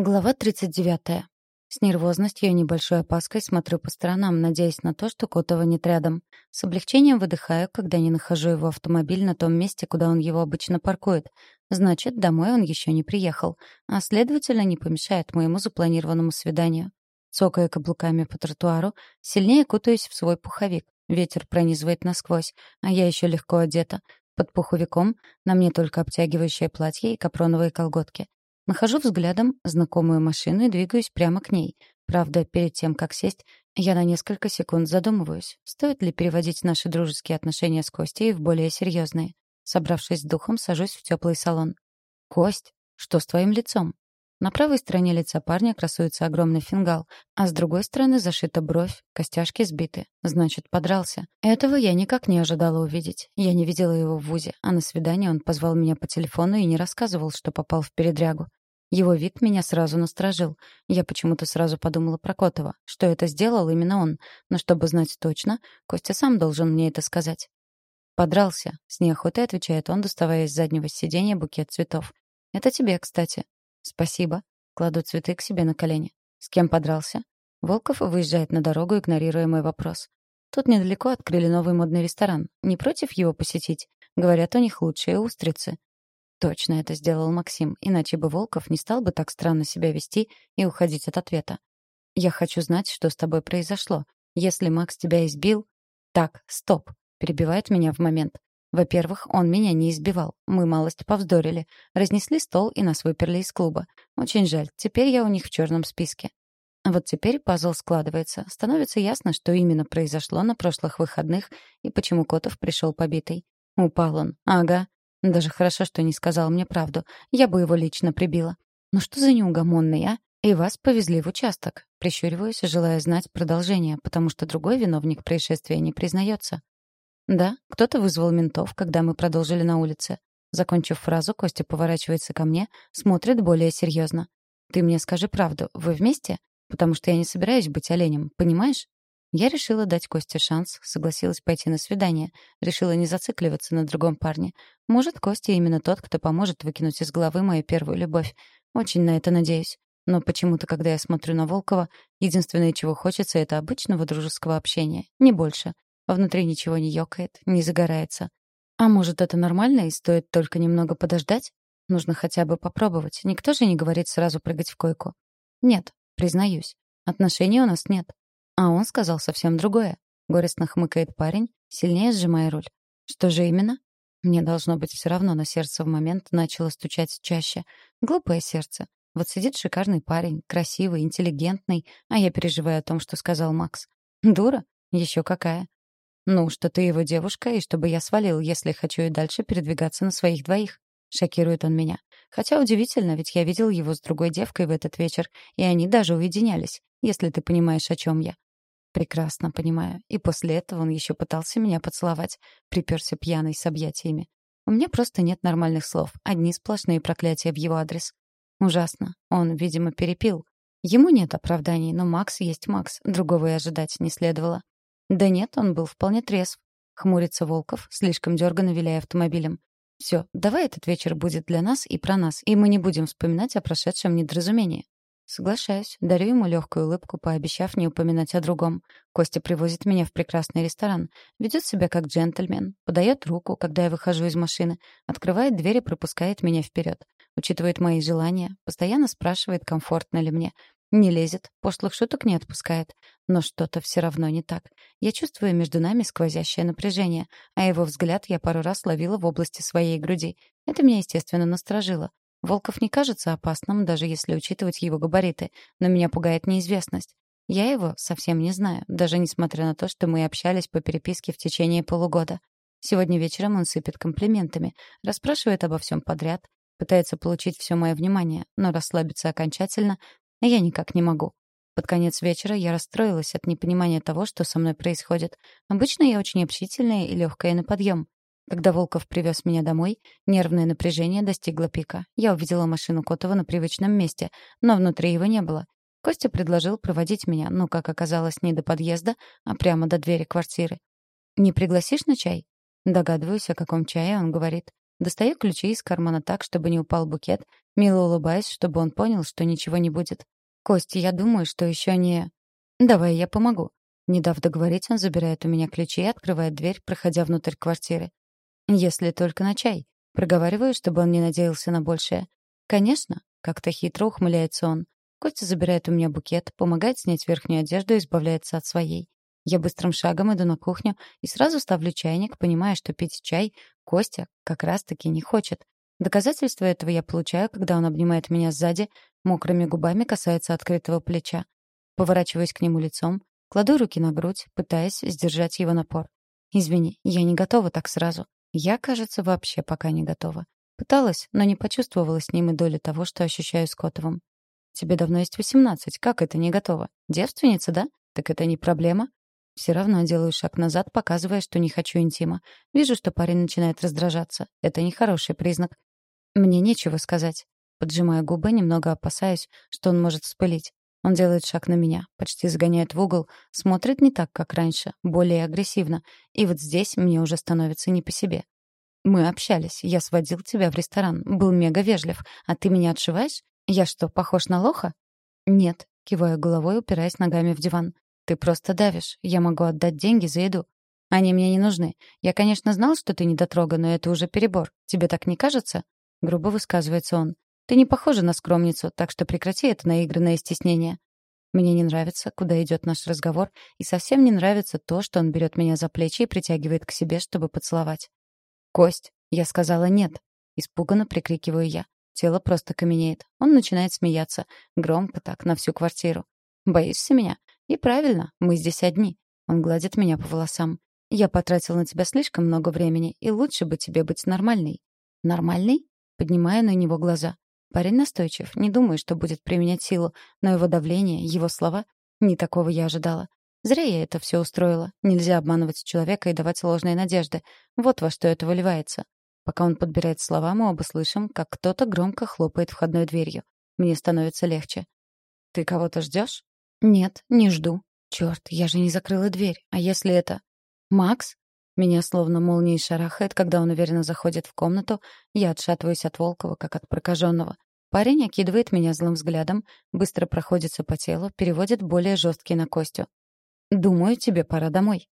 Глава 39. С нервозностью и небольшой опаской смотрю по сторонам, надеясь на то, что Котова нет рядом. С облегчением выдыхаю, когда не нахожу его автомобиль на том месте, куда он его обычно паркует. Значит, домой он еще не приехал, а, следовательно, не помешает моему запланированному свиданию. Цокая каблуками по тротуару, сильнее кутаюсь в свой пуховик. Ветер пронизывает насквозь, а я еще легко одета. Под пуховиком на мне только обтягивающее платье и капроновые колготки. Нахожу взглядом знакомую машину и двигаюсь прямо к ней. Правда, перед тем, как сесть, я на несколько секунд задумываюсь, стоит ли переводить наши дружеские отношения с Костей в более серьезные. Собравшись с духом, сажусь в теплый салон. «Кость, что с твоим лицом?» На правой стороне лица парня красуется огромный фингал, а с другой стороны зашита бровь, костяшки сбиты. Значит, подрался. Этого я никак не ожидала увидеть. Я не видела его в ВУЗе, а на свидание он позвал меня по телефону и не рассказывал, что попал в передрягу. Его вид меня сразу насторожил. Я почему-то сразу подумала про Котова, что это сделал именно он. Но чтобы знать точно, Костя сам должен мне это сказать. «Подрался», — с неохотой отвечает он, доставая из заднего сиденья букет цветов. «Это тебе, кстати». «Спасибо». Кладу цветы к себе на колени. «С кем подрался?» Волков выезжает на дорогу, игнорируя мой вопрос. Тут недалеко открыли новый модный ресторан. Не против его посетить? Говорят, у них лучшие устрицы. Точно это сделал Максим, иначе бы Волков не стал бы так странно себя вести и уходить от ответа. «Я хочу знать, что с тобой произошло. Если Макс тебя избил...» «Так, стоп», — перебивает меня в момент. Во-первых, он меня не избивал. Мы малость повздорили. Разнесли стол и нас выперли из клуба. Очень жаль, теперь я у них в черном списке. Вот теперь пазл складывается. Становится ясно, что именно произошло на прошлых выходных и почему Котов пришел побитый. Упал он. Ага. Даже хорошо, что не сказал мне правду. Я бы его лично прибила. Ну что за неугомонный, а? И вас повезли в участок. Прищуриваюсь, желая знать продолжение, потому что другой виновник происшествия не признается. Да, кто-то вызвал ментов, когда мы продолжили на улице. Закончив фразу, Костя поворачивается ко мне, смотрит более серьезно. «Ты мне скажи правду, вы вместе? Потому что я не собираюсь быть оленем, понимаешь?» Я решила дать Косте шанс, согласилась пойти на свидание, решила не зацикливаться на другом парне. Может, Костя именно тот, кто поможет выкинуть из головы мою первую любовь. Очень на это надеюсь. Но почему-то, когда я смотрю на Волкова, единственное, чего хочется, это обычного дружеского общения, не больше. Внутри ничего не ёкает, не загорается. А может, это нормально и стоит только немного подождать? Нужно хотя бы попробовать. Никто же не говорит сразу прыгать в койку. Нет, признаюсь. Отношений у нас нет. А он сказал совсем другое. Горестно хмыкает парень, сильнее сжимая руль. Что же именно? Мне должно быть все равно, но сердце в момент начало стучать чаще. Глупое сердце. Вот сидит шикарный парень, красивый, интеллигентный, а я переживаю о том, что сказал Макс. Дура? Еще какая. Ну, что ты его девушка, и чтобы я свалил, если хочу и дальше передвигаться на своих двоих. Шокирует он меня. Хотя удивительно, ведь я видел его с другой девкой в этот вечер, и они даже уединялись, если ты понимаешь, о чем я. Прекрасно понимаю. И после этого он еще пытался меня поцеловать, приперся пьяный с объятиями. У меня просто нет нормальных слов, одни сплошные проклятия в его адрес. Ужасно. Он, видимо, перепил. Ему нет оправданий, но Макс есть Макс, другого и ожидать не следовало. Да нет, он был вполне трезв. Хмурится Волков, слишком дёрганно виляя автомобилем. Все, давай этот вечер будет для нас и про нас, и мы не будем вспоминать о прошедшем недоразумении. Соглашаюсь, дарю ему легкую улыбку, пообещав не упоминать о другом. Костя привозит меня в прекрасный ресторан, ведет себя как джентльмен, подает руку, когда я выхожу из машины, открывает дверь и пропускает меня вперед. Учитывает мои желания, постоянно спрашивает, комфортно ли мне. Не лезет, пошлых шуток не отпускает. Но что-то все равно не так. Я чувствую между нами сквозящее напряжение, а его взгляд я пару раз ловила в области своей груди. Это меня, естественно, насторожило. Волков не кажется опасным, даже если учитывать его габариты, но меня пугает неизвестность. Я его совсем не знаю, даже несмотря на то, что мы общались по переписке в течение полугода. Сегодня вечером он сыпет комплиментами, расспрашивает обо всем подряд, пытается получить все мое внимание, но расслабиться окончательно я никак не могу. Под конец вечера я расстроилась от непонимания того, что со мной происходит. Обычно я очень общительная и легкая на подъем. Когда Волков привез меня домой, нервное напряжение достигло пика. Я увидела машину Котова на привычном месте, но внутри его не было. Костя предложил проводить меня, но, как оказалось, не до подъезда, а прямо до двери квартиры. «Не пригласишь на чай?» Догадываюсь, о каком чае он говорит. Достаю ключи из кармана так, чтобы не упал букет, мило улыбаясь, чтобы он понял, что ничего не будет. «Костя, я думаю, что еще не...» «Давай я помогу». Не дав договорить, он забирает у меня ключи и открывает дверь, проходя внутрь квартиры. «Если только на чай». Проговариваю, чтобы он не надеялся на большее. «Конечно», — как-то хитро ухмыляется он. Костя забирает у меня букет, помогает снять верхнюю одежду и избавляется от своей. Я быстрым шагом иду на кухню и сразу ставлю чайник, понимая, что пить чай Костя как раз-таки не хочет. Доказательство этого я получаю, когда он обнимает меня сзади, мокрыми губами касается открытого плеча. Поворачиваюсь к нему лицом, кладу руки на грудь, пытаясь сдержать его напор. «Извини, я не готова так сразу. Я, кажется, вообще пока не готова. Пыталась, но не почувствовала с ним и доли того, что ощущаю с Котовым. Тебе давно есть восемнадцать, как это не готова? Девственница, да? Так это не проблема?» Все равно делаю шаг назад, показывая, что не хочу интима. Вижу, что парень начинает раздражаться. Это нехороший признак. Мне нечего сказать. Поджимая губы, немного опасаюсь, что он может вспылить. Он делает шаг на меня, почти загоняет в угол, смотрит не так, как раньше, более агрессивно. И вот здесь мне уже становится не по себе. Мы общались, я сводил тебя в ресторан, был мега вежлив, а ты меня отшиваешь? Я что, похож на лоха? Нет, киваю головой, упираясь ногами в диван. Ты просто давишь. Я могу отдать деньги за еду. Они мне не нужны. Я, конечно, знал, что ты недотрога, но это уже перебор. Тебе так не кажется? Грубо высказывается он. Ты не похожа на скромницу, так что прекрати это наигранное стеснение. Мне не нравится, куда идет наш разговор, и совсем не нравится то, что он берет меня за плечи и притягивает к себе, чтобы поцеловать. «Кость!» — я сказала «нет». Испуганно прикрикиваю я. Тело просто каменеет. Он начинает смеяться. Громко так, на всю квартиру. «Боишься меня? «И правильно, мы здесь одни». Он гладит меня по волосам. «Я потратил на тебя слишком много времени, и лучше бы тебе быть нормальной». «Нормальной?» Поднимаю на него глаза. Парень настойчив, не думаю, что будет применять силу, но его давление, его слова — не такого я ожидала. Зря я это все устроила. Нельзя обманывать человека и давать ложные надежды. Вот во что это выливается. Пока он подбирает слова, мы оба слышим, как кто-то громко хлопает входной дверью. Мне становится легче. «Ты кого-то ждешь? «Нет, не жду. Черт, я же не закрыла дверь. А если это... Макс?» Меня словно молнией шарахает, когда он уверенно заходит в комнату. Я отшатываюсь от Волкова, как от прокаженного. Парень окидывает меня злым взглядом, быстро проходится по телу, переводит более жесткий на Костю. «Думаю, тебе пора домой».